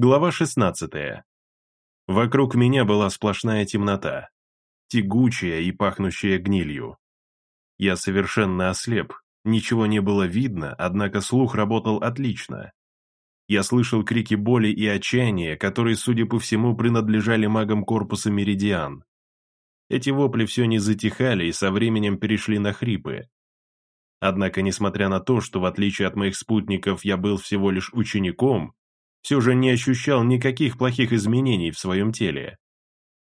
Глава 16. Вокруг меня была сплошная темнота, тягучая и пахнущая гнилью. Я совершенно ослеп, ничего не было видно, однако слух работал отлично. Я слышал крики боли и отчаяния, которые, судя по всему, принадлежали магам корпуса Меридиан. Эти вопли все не затихали и со временем перешли на хрипы. Однако, несмотря на то, что в отличие от моих спутников я был всего лишь учеником, все же не ощущал никаких плохих изменений в своем теле.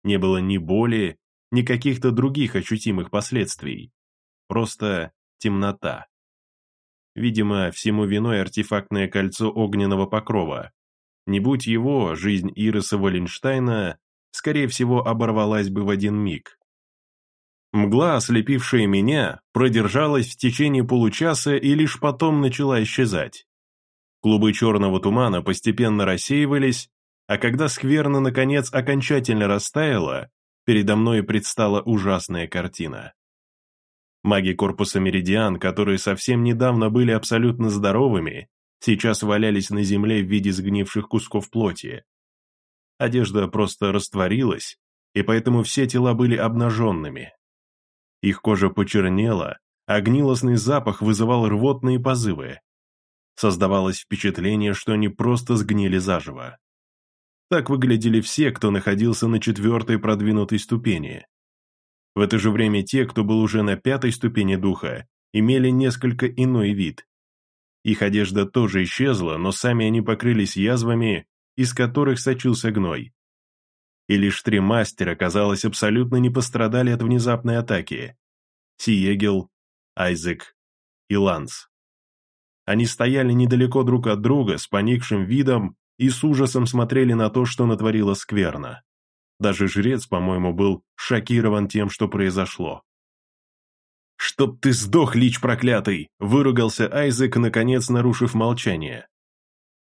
Не было ни боли, ни каких-то других ощутимых последствий. Просто темнота. Видимо, всему виной артефактное кольцо огненного покрова. Не будь его, жизнь Ириса Валенштейна, скорее всего, оборвалась бы в один миг. Мгла, ослепившая меня, продержалась в течение получаса и лишь потом начала исчезать. Клубы черного тумана постепенно рассеивались, а когда скверно наконец окончательно растаяла, передо мной предстала ужасная картина. Маги корпуса Меридиан, которые совсем недавно были абсолютно здоровыми, сейчас валялись на земле в виде сгнивших кусков плоти. Одежда просто растворилась, и поэтому все тела были обнаженными. Их кожа почернела, а гнилостный запах вызывал рвотные позывы. Создавалось впечатление, что они просто сгнили заживо. Так выглядели все, кто находился на четвертой продвинутой ступени. В это же время те, кто был уже на пятой ступени духа, имели несколько иной вид. Их одежда тоже исчезла, но сами они покрылись язвами, из которых сочился гной. И лишь три мастера, казалось, абсолютно не пострадали от внезапной атаки. Сиегел, Айзек и Ланс. Они стояли недалеко друг от друга с поникшим видом и с ужасом смотрели на то, что натворила скверно. Даже жрец, по-моему, был шокирован тем, что произошло. «Чтоб ты сдох, лич проклятый!» – выругался Айзек, наконец нарушив молчание.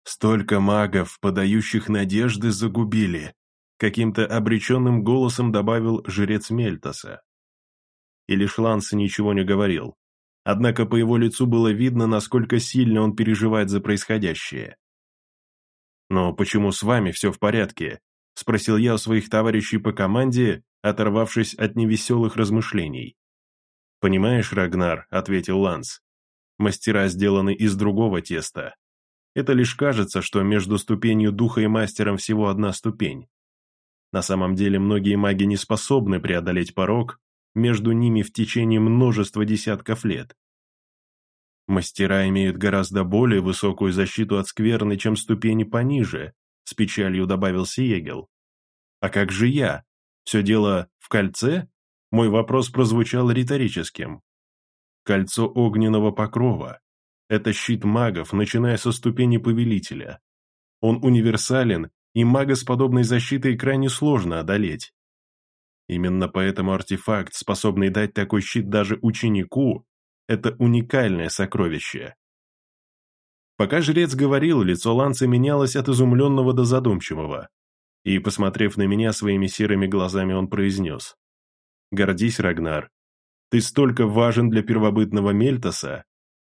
«Столько магов, подающих надежды, загубили», – каким-то обреченным голосом добавил жрец Мельтоса. И лишь Ланс ничего не говорил, однако по его лицу было видно, насколько сильно он переживает за происходящее. «Но почему с вами все в порядке?» – спросил я у своих товарищей по команде, оторвавшись от невеселых размышлений. «Понимаешь, Рагнар», – ответил Ланс, – «мастера сделаны из другого теста. Это лишь кажется, что между ступенью духа и мастером всего одна ступень. На самом деле многие маги не способны преодолеть порог, между ними в течение множества десятков лет. Мастера имеют гораздо более высокую защиту от скверны, чем ступени пониже, с печалью добавил Сиегел. А как же я? Все дело в кольце? Мой вопрос прозвучал риторическим. Кольцо огненного покрова. Это щит магов, начиная со ступени повелителя. Он универсален, и мага с подобной защитой крайне сложно одолеть. Именно поэтому артефакт, способный дать такой щит даже ученику, это уникальное сокровище. Пока жрец говорил, лицо Ланца менялось от изумленного до задумчивого. И, посмотрев на меня своими серыми глазами, он произнес. «Гордись, Рагнар. Ты столько важен для первобытного Мельтоса.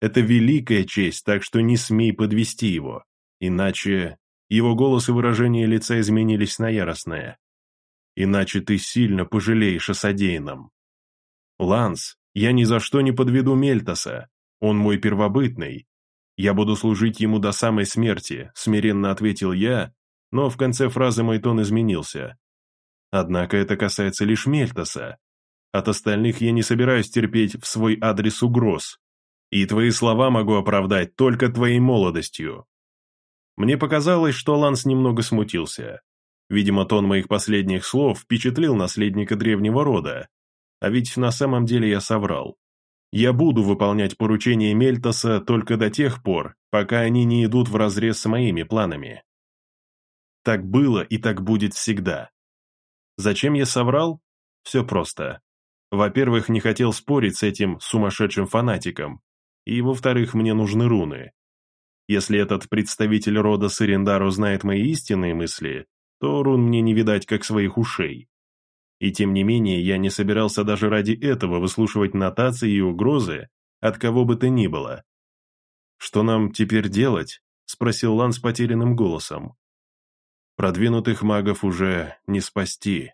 Это великая честь, так что не смей подвести его. Иначе...» Его голос и выражение лица изменились на яростное иначе ты сильно пожалеешь о содеянном. Ланс, я ни за что не подведу Мельтоса, он мой первобытный. Я буду служить ему до самой смерти, смиренно ответил я, но в конце фразы мой тон изменился. Однако это касается лишь Мельтоса. От остальных я не собираюсь терпеть в свой адрес угроз. И твои слова могу оправдать только твоей молодостью. Мне показалось, что Ланс немного смутился. Видимо, тон моих последних слов впечатлил наследника древнего рода. А ведь на самом деле я соврал. Я буду выполнять поручения Мельтоса только до тех пор, пока они не идут вразрез с моими планами. Так было и так будет всегда. Зачем я соврал? Все просто. Во-первых, не хотел спорить с этим сумасшедшим фанатиком, и, во-вторых, мне нужны руны. Если этот представитель рода Сарендару знает мои истинные мысли, то рун мне не видать как своих ушей. И тем не менее, я не собирался даже ради этого выслушивать нотации и угрозы от кого бы то ни было. «Что нам теперь делать?» – спросил Лан с потерянным голосом. Продвинутых магов уже не спасти.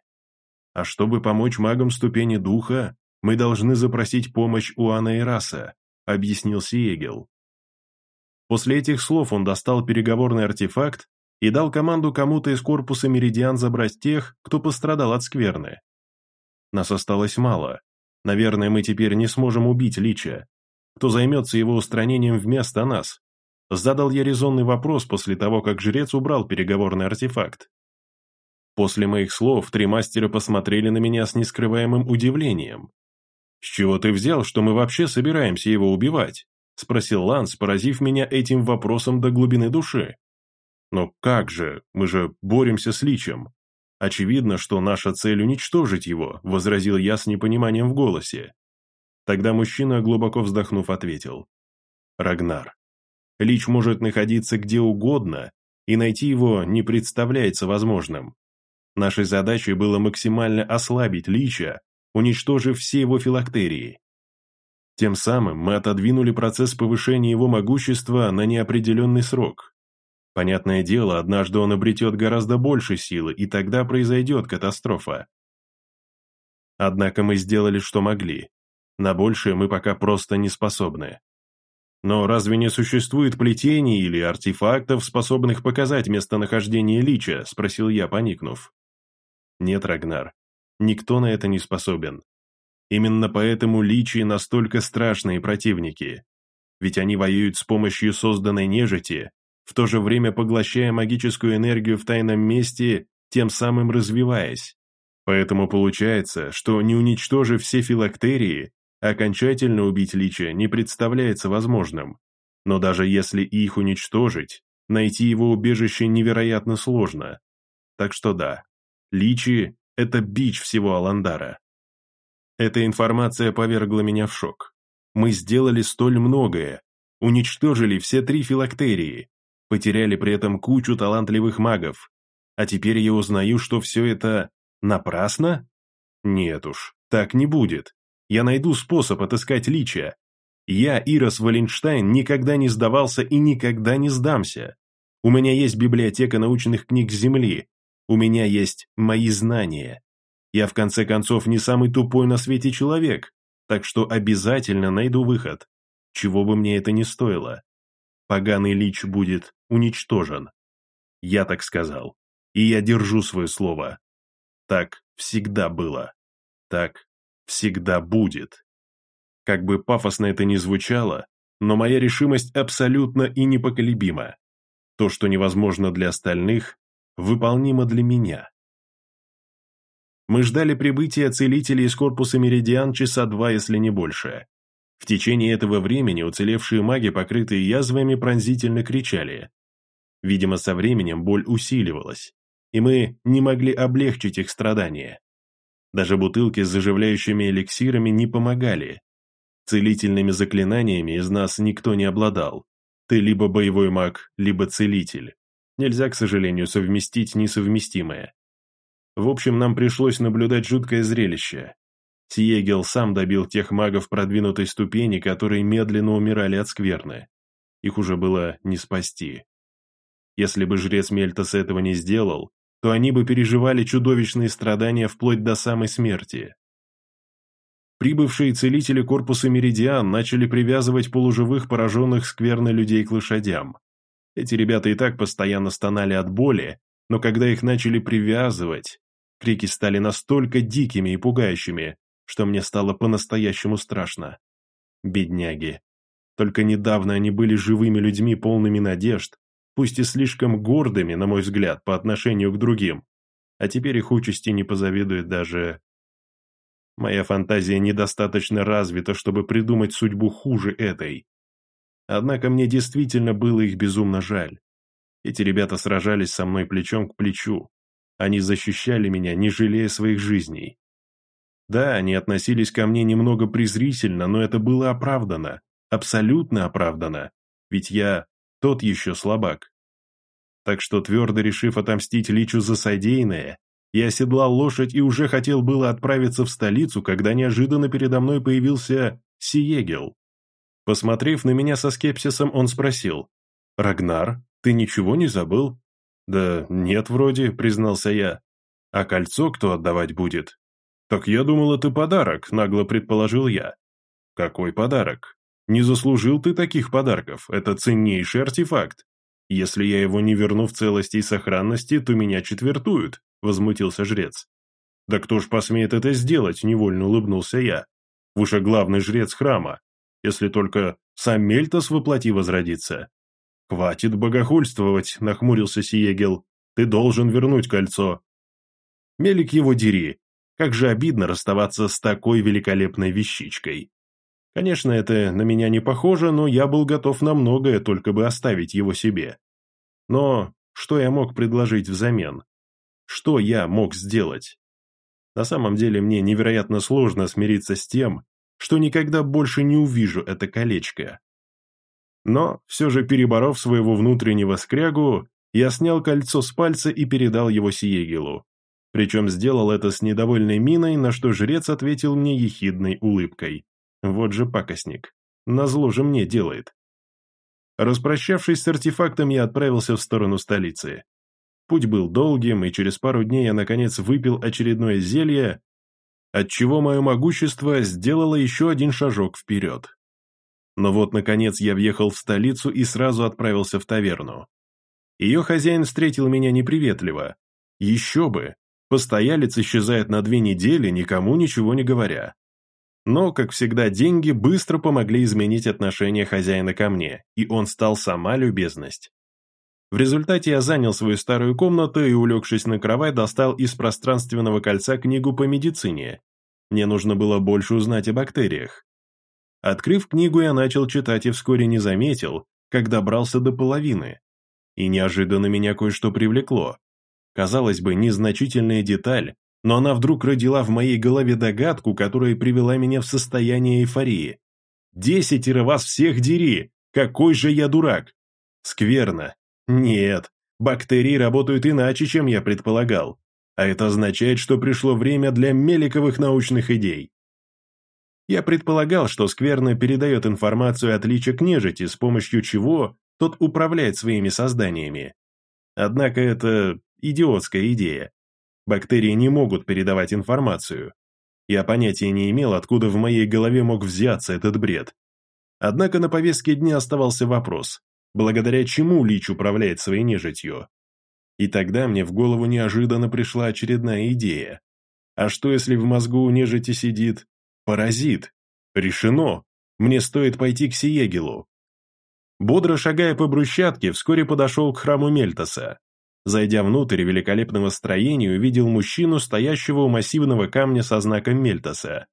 А чтобы помочь магам ступени духа, мы должны запросить помощь у Анаираса, объяснил Сиегел. После этих слов он достал переговорный артефакт и дал команду кому-то из корпуса Меридиан забрать тех, кто пострадал от скверны. Нас осталось мало. Наверное, мы теперь не сможем убить Лича. Кто займется его устранением вместо нас? Задал я резонный вопрос после того, как жрец убрал переговорный артефакт. После моих слов три мастера посмотрели на меня с нескрываемым удивлением. «С чего ты взял, что мы вообще собираемся его убивать?» – спросил Ланс, поразив меня этим вопросом до глубины души. «Но как же, мы же боремся с Личем. Очевидно, что наша цель уничтожить его», – возразил я с непониманием в голосе. Тогда мужчина, глубоко вздохнув, ответил. «Рагнар, Лич может находиться где угодно, и найти его не представляется возможным. Нашей задачей было максимально ослабить Лича, уничтожив все его филактерии. Тем самым мы отодвинули процесс повышения его могущества на неопределенный срок. Понятное дело, однажды он обретет гораздо больше силы, и тогда произойдет катастрофа. Однако мы сделали, что могли. На большее мы пока просто не способны. Но разве не существует плетений или артефактов, способных показать местонахождение лича? Спросил я, поникнув. Нет, Рагнар, никто на это не способен. Именно поэтому личи настолько страшные противники. Ведь они воюют с помощью созданной нежити, в то же время поглощая магическую энергию в тайном месте, тем самым развиваясь. Поэтому получается, что не уничтожив все филактерии, окончательно убить лича не представляется возможным. Но даже если их уничтожить, найти его убежище невероятно сложно. Так что да, личи – это бич всего Аландара. Эта информация повергла меня в шок. Мы сделали столь многое, уничтожили все три филактерии, потеряли при этом кучу талантливых магов. А теперь я узнаю, что все это напрасно? Нет уж, так не будет. Я найду способ отыскать личия. Я, Ирос Валенштайн, никогда не сдавался и никогда не сдамся. У меня есть библиотека научных книг Земли. У меня есть мои знания. Я, в конце концов, не самый тупой на свете человек, так что обязательно найду выход, чего бы мне это ни стоило. Поганый лич будет уничтожен. Я так сказал. И я держу свое слово. Так всегда было. Так всегда будет. Как бы пафосно это ни звучало, но моя решимость абсолютно и непоколебима. То, что невозможно для остальных, выполнимо для меня. Мы ждали прибытия целителей из корпуса Меридиан часа два, если не больше. В течение этого времени уцелевшие маги, покрытые язвами, пронзительно кричали. Видимо, со временем боль усиливалась, и мы не могли облегчить их страдания. Даже бутылки с заживляющими эликсирами не помогали. Целительными заклинаниями из нас никто не обладал. Ты либо боевой маг, либо целитель. Нельзя, к сожалению, совместить несовместимое. В общем, нам пришлось наблюдать жуткое зрелище. Сиегел сам добил тех магов продвинутой ступени, которые медленно умирали от скверны. Их уже было не спасти. Если бы жрец Мельтас этого не сделал, то они бы переживали чудовищные страдания вплоть до самой смерти. Прибывшие целители корпуса Меридиан начали привязывать полуживых пораженных скверны людей к лошадям. Эти ребята и так постоянно стонали от боли, но когда их начали привязывать, крики стали настолько дикими и пугающими, что мне стало по-настоящему страшно. Бедняги. Только недавно они были живыми людьми, полными надежд, пусть и слишком гордыми, на мой взгляд, по отношению к другим. А теперь их участи не позавидует даже... Моя фантазия недостаточно развита, чтобы придумать судьбу хуже этой. Однако мне действительно было их безумно жаль. Эти ребята сражались со мной плечом к плечу. Они защищали меня, не жалея своих жизней. Да, они относились ко мне немного презрительно, но это было оправдано, абсолютно оправдано, ведь я тот еще слабак. Так что, твердо решив отомстить Личу за содеянное, я оседлал лошадь и уже хотел было отправиться в столицу, когда неожиданно передо мной появился Сиегел. Посмотрев на меня со скепсисом, он спросил, «Рагнар, ты ничего не забыл? «Да нет, вроде», — признался я. «А кольцо кто отдавать будет?» «Так я думал, это подарок», — нагло предположил я. «Какой подарок? Не заслужил ты таких подарков, это ценнейший артефакт. Если я его не верну в целости и сохранности, то меня четвертуют», — возмутился жрец. «Да кто ж посмеет это сделать?» – невольно улыбнулся я. «Вы же главный жрец храма, если только сам Мельтос воплоти возродится». «Хватит богохульствовать», – нахмурился Сиегел. «Ты должен вернуть кольцо». «Мелик его дери. Как же обидно расставаться с такой великолепной вещичкой». Конечно, это на меня не похоже, но я был готов на многое, только бы оставить его себе. Но что я мог предложить взамен? Что я мог сделать? На самом деле мне невероятно сложно смириться с тем, что никогда больше не увижу это колечко. Но, все же переборов своего внутреннего скрягу, я снял кольцо с пальца и передал его Сиегелу. Причем сделал это с недовольной миной, на что жрец ответил мне ехидной улыбкой. Вот же пакостник. Назло же мне делает. Распрощавшись с артефактом, я отправился в сторону столицы. Путь был долгим, и через пару дней я, наконец, выпил очередное зелье, отчего мое могущество сделало еще один шажок вперед. Но вот, наконец, я въехал в столицу и сразу отправился в таверну. Ее хозяин встретил меня неприветливо. Еще бы! Постоялец исчезает на две недели, никому ничего не говоря. Но, как всегда, деньги быстро помогли изменить отношение хозяина ко мне, и он стал сама любезность. В результате я занял свою старую комнату и, улегшись на кровать, достал из пространственного кольца книгу по медицине. Мне нужно было больше узнать о бактериях. Открыв книгу, я начал читать и вскоре не заметил, как добрался до половины. И неожиданно меня кое-что привлекло. Казалось бы, незначительная деталь, но она вдруг родила в моей голове догадку, которая привела меня в состояние эйфории. «Десятеро вас всех дери! Какой же я дурак!» Скверно, нет, бактерии работают иначе, чем я предполагал. А это означает, что пришло время для меликовых научных идей. Я предполагал, что скверно передает информацию от к нежити, с помощью чего тот управляет своими созданиями. Однако это идиотская идея. Бактерии не могут передавать информацию. Я понятия не имел, откуда в моей голове мог взяться этот бред. Однако на повестке дня оставался вопрос, благодаря чему Лич управляет своей нежитью. И тогда мне в голову неожиданно пришла очередная идея. А что если в мозгу у нежити сидит паразит? Решено. Мне стоит пойти к Сиегелу. Бодро шагая по брусчатке, вскоре подошел к храму Мельтоса. Зайдя внутрь великолепного строения, увидел мужчину, стоящего у массивного камня со знаком Мельтоса.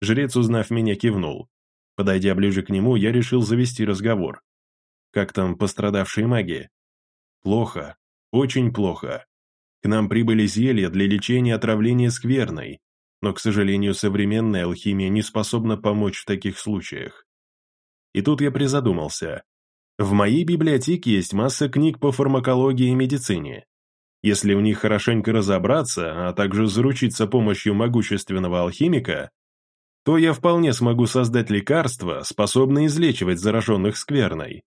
Жрец, узнав меня, кивнул. Подойдя ближе к нему, я решил завести разговор. Как там пострадавшие маги? Плохо. Очень плохо. К нам прибыли зелья для лечения отравления скверной, но, к сожалению, современная алхимия не способна помочь в таких случаях. И тут я призадумался. В моей библиотеке есть масса книг по фармакологии и медицине. Если в них хорошенько разобраться, а также заручиться помощью могущественного алхимика, то я вполне смогу создать лекарства, способные излечивать зараженных скверной.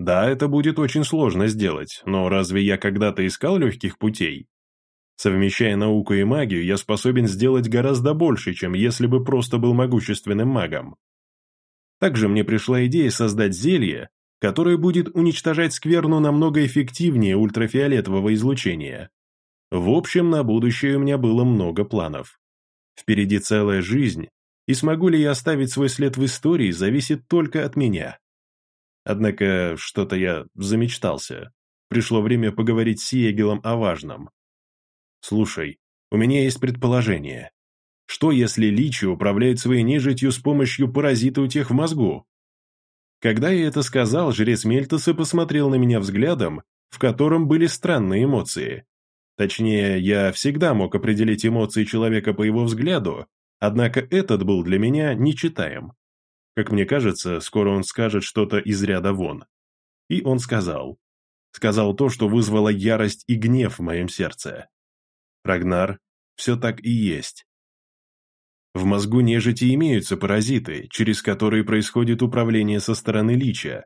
Да, это будет очень сложно сделать, но разве я когда-то искал легких путей? Совмещая науку и магию, я способен сделать гораздо больше, чем если бы просто был могущественным магом. Также мне пришла идея создать зелье, которое будет уничтожать скверну намного эффективнее ультрафиолетового излучения. В общем, на будущее у меня было много планов. Впереди целая жизнь, и смогу ли я оставить свой след в истории, зависит только от меня. Однако что-то я замечтался. Пришло время поговорить с Сиегелом о важном. Слушай, у меня есть предположение. Что, если Личи управляет своей нежитью с помощью паразита у тех в мозгу? Когда я это сказал, жрец Мельтоса посмотрел на меня взглядом, в котором были странные эмоции. Точнее, я всегда мог определить эмоции человека по его взгляду, однако этот был для меня нечитаем. Как мне кажется, скоро он скажет что-то из ряда вон. И он сказал. Сказал то, что вызвало ярость и гнев в моем сердце. Рагнар, все так и есть. В мозгу нежити имеются паразиты, через которые происходит управление со стороны лича.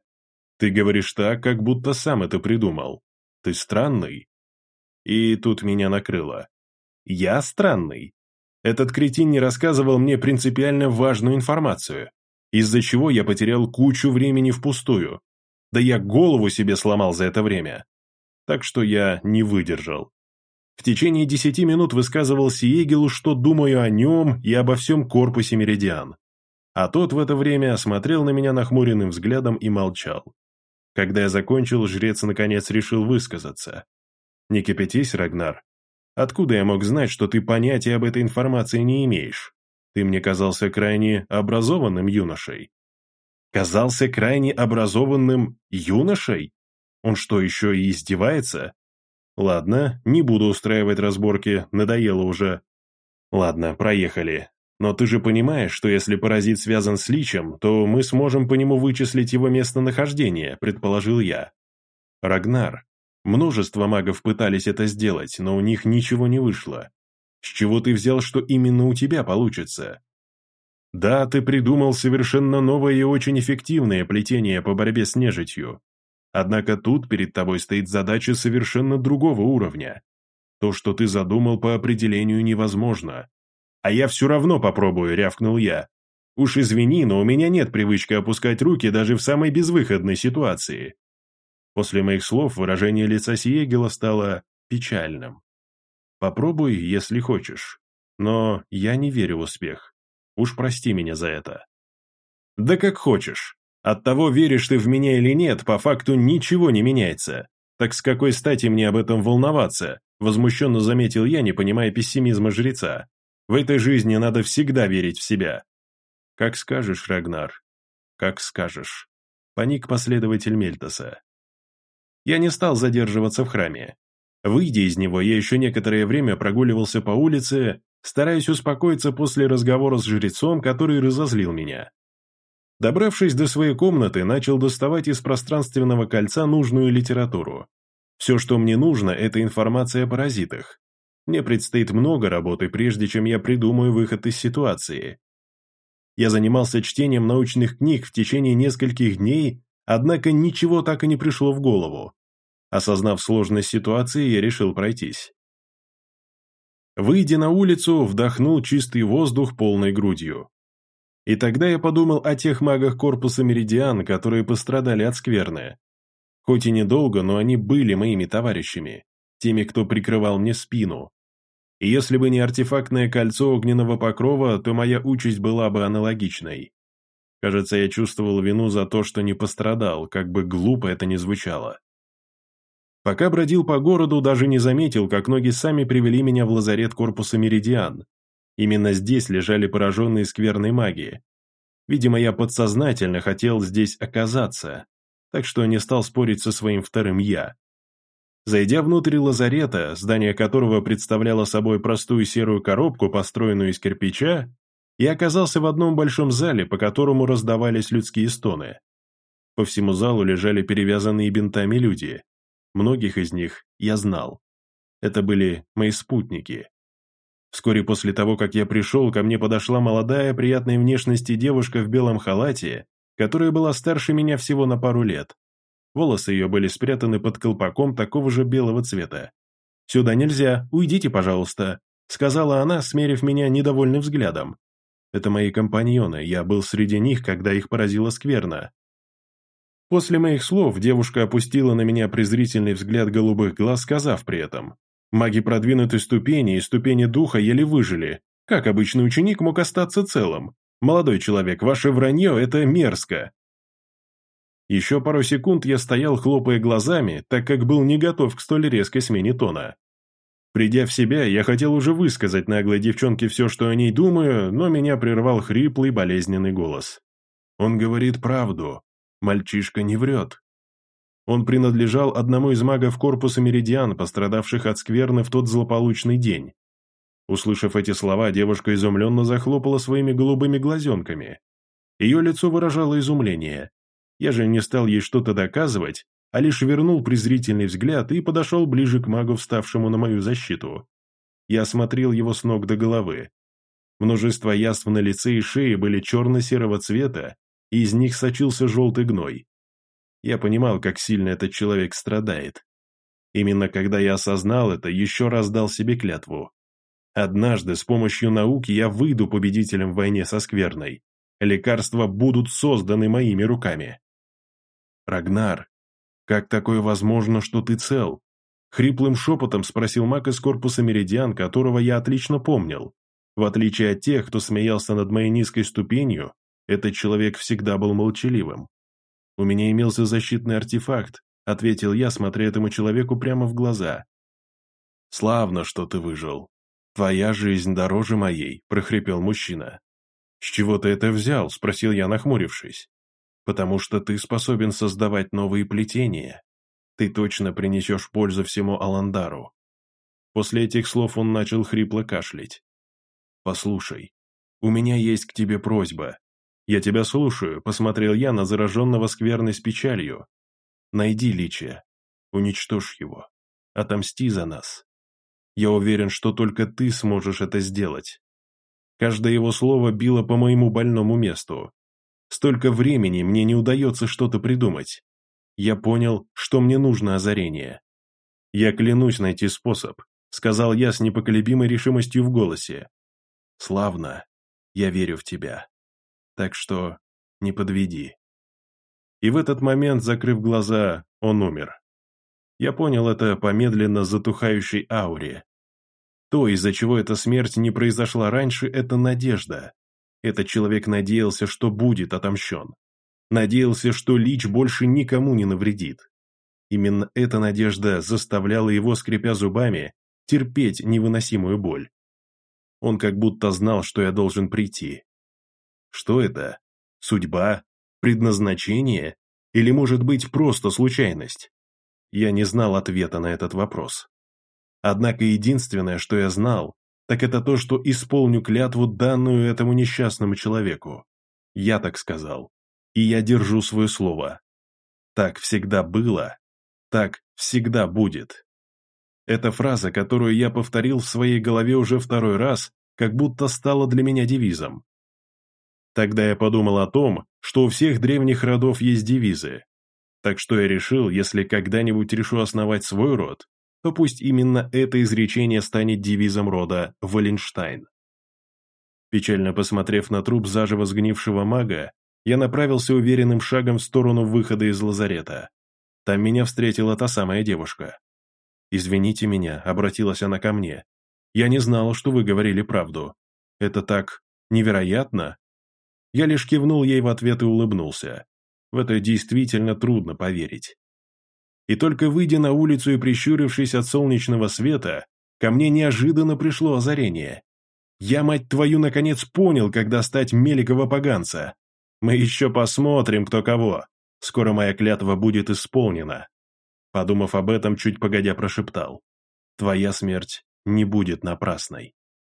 Ты говоришь так, как будто сам это придумал. Ты странный. И тут меня накрыло. Я странный. Этот кретин не рассказывал мне принципиально важную информацию, из-за чего я потерял кучу времени впустую. Да я голову себе сломал за это время. Так что я не выдержал. В течение десяти минут высказывал Сиегелу, что думаю о нем и обо всем корпусе Меридиан. А тот в это время смотрел на меня нахмуренным взглядом и молчал. Когда я закончил, жрец наконец решил высказаться. «Не кипятись, Рагнар. Откуда я мог знать, что ты понятия об этой информации не имеешь? Ты мне казался крайне образованным юношей». «Казался крайне образованным юношей? Он что, еще и издевается?» «Ладно, не буду устраивать разборки, надоело уже». «Ладно, проехали. Но ты же понимаешь, что если паразит связан с личем, то мы сможем по нему вычислить его местонахождение, предположил я. Рагнар. Множество магов пытались это сделать, но у них ничего не вышло. С чего ты взял, что именно у тебя получится? Да, ты придумал совершенно новое и очень эффективное плетение по борьбе с нежитью. Однако тут перед тобой стоит задача совершенно другого уровня. То, что ты задумал по определению невозможно. «А я все равно попробую», — рявкнул я. «Уж извини, но у меня нет привычки опускать руки даже в самой безвыходной ситуации». После моих слов выражение лица Сиегела стало печальным. «Попробуй, если хочешь. Но я не верю в успех. Уж прости меня за это». «Да как хочешь. От того, веришь ты в меня или нет, по факту ничего не меняется. Так с какой стати мне об этом волноваться?» Возмущенно заметил я, не понимая пессимизма жреца. В этой жизни надо всегда верить в себя. Как скажешь, Рагнар, как скажешь. Паник последователь Мельтоса. Я не стал задерживаться в храме. Выйдя из него, я еще некоторое время прогуливался по улице, стараясь успокоиться после разговора с жрецом, который разозлил меня. Добравшись до своей комнаты, начал доставать из пространственного кольца нужную литературу. Все, что мне нужно, это информация о паразитах. Мне предстоит много работы, прежде чем я придумаю выход из ситуации. Я занимался чтением научных книг в течение нескольких дней, однако ничего так и не пришло в голову. Осознав сложность ситуации, я решил пройтись. Выйдя на улицу, вдохнул чистый воздух полной грудью. И тогда я подумал о тех магах корпуса Меридиан, которые пострадали от скверны. Хоть и недолго, но они были моими товарищами, теми, кто прикрывал мне спину. И если бы не артефактное кольцо огненного покрова, то моя участь была бы аналогичной. Кажется, я чувствовал вину за то, что не пострадал, как бы глупо это ни звучало. Пока бродил по городу, даже не заметил, как ноги сами привели меня в лазарет корпуса Меридиан. Именно здесь лежали пораженные скверной магии. Видимо, я подсознательно хотел здесь оказаться, так что не стал спорить со своим вторым «я». Зайдя внутрь лазарета, здание которого представляло собой простую серую коробку, построенную из кирпича, я оказался в одном большом зале, по которому раздавались людские стоны. По всему залу лежали перевязанные бинтами люди. Многих из них я знал. Это были мои спутники. Вскоре после того, как я пришел, ко мне подошла молодая, приятной внешности девушка в белом халате, которая была старше меня всего на пару лет. Волосы ее были спрятаны под колпаком такого же белого цвета. «Сюда нельзя, уйдите, пожалуйста», — сказала она, смерив меня недовольным взглядом. «Это мои компаньоны, я был среди них, когда их поразила скверно». После моих слов девушка опустила на меня презрительный взгляд голубых глаз, сказав при этом, «Маги продвинутой ступени и ступени духа еле выжили. Как обычный ученик мог остаться целым? Молодой человек, ваше вранье — это мерзко. Еще пару секунд я стоял, хлопая глазами, так как был не готов к столь резкой смене тона. Придя в себя, я хотел уже высказать наглой девчонке все, что о ней думаю, но меня прервал хриплый болезненный голос. Он говорит правду. Мальчишка не врет. Он принадлежал одному из магов корпуса Меридиан, пострадавших от скверны в тот злополучный день. Услышав эти слова, девушка изумленно захлопала своими голубыми глазенками. Ее лицо выражало изумление. Я же не стал ей что-то доказывать, а лишь вернул презрительный взгляд и подошел ближе к магу, вставшему на мою защиту. Я осмотрел его с ног до головы. Множество язв на лице и шее были черно-серого цвета, и из них сочился желтый гной. Я понимал, как сильно этот человек страдает. Именно когда я осознал это, еще раз дал себе клятву. Однажды с помощью науки я выйду победителем в войне со скверной. Лекарства будут созданы моими руками. Рагнар, как такое возможно, что ты цел? Хриплым шепотом спросил маг из корпуса Меридиан, которого я отлично помнил. В отличие от тех, кто смеялся над моей низкой ступенью, этот человек всегда был молчаливым. «У меня имелся защитный артефакт», — ответил я, смотря этому человеку прямо в глаза. «Славно, что ты выжил. Твоя жизнь дороже моей», — прохрипел мужчина. «С чего ты это взял?» — спросил я, нахмурившись. «Потому что ты способен создавать новые плетения. Ты точно принесешь пользу всему Аландару». После этих слов он начал хрипло кашлять. «Послушай, у меня есть к тебе просьба. Я тебя слушаю», — посмотрел я на зараженного скверной с печалью. «Найди Личия, уничтожь его, отомсти за нас. Я уверен, что только ты сможешь это сделать». Каждое его слово било по моему больному месту. Столько времени мне не удается что-то придумать. Я понял, что мне нужно озарение. «Я клянусь найти способ», — сказал я с непоколебимой решимостью в голосе. Славно. Я верю в тебя. Так что не подведи. И в этот момент, закрыв глаза, он умер. Я понял это по медленно затухающей ауре. То, из-за чего эта смерть не произошла раньше, это надежда. Этот человек надеялся, что будет отомщен. Надеялся, что Лич больше никому не навредит. Именно эта надежда заставляла его, скрипя зубами, терпеть невыносимую боль. Он как будто знал, что я должен прийти. Что это? Судьба? Предназначение? Или, может быть, просто случайность? Я не знал ответа на этот вопрос. Однако единственное, что я знал, так это то, что исполню клятву, данную этому несчастному человеку. Я так сказал. И я держу свое слово. Так всегда было, так всегда будет. Эта фраза, которую я повторил в своей голове уже второй раз, как будто стала для меня девизом. Тогда я подумал о том, что у всех древних родов есть девизы. Так что я решил, если когда-нибудь решу основать свой род, то пусть именно это изречение станет девизом рода Валенштайн. Печально посмотрев на труп заживо сгнившего мага, я направился уверенным шагом в сторону выхода из лазарета. Там меня встретила та самая девушка. «Извините меня», — обратилась она ко мне. «Я не знала, что вы говорили правду. Это так невероятно». Я лишь кивнул ей в ответ и улыбнулся. В это действительно трудно поверить. И только выйдя на улицу и прищурившись от солнечного света, ко мне неожиданно пришло озарение. Я, мать твою, наконец понял, когда стать Меликова поганца. Мы еще посмотрим, кто кого. Скоро моя клятва будет исполнена. Подумав об этом, чуть погодя прошептал. «Твоя смерть не будет напрасной».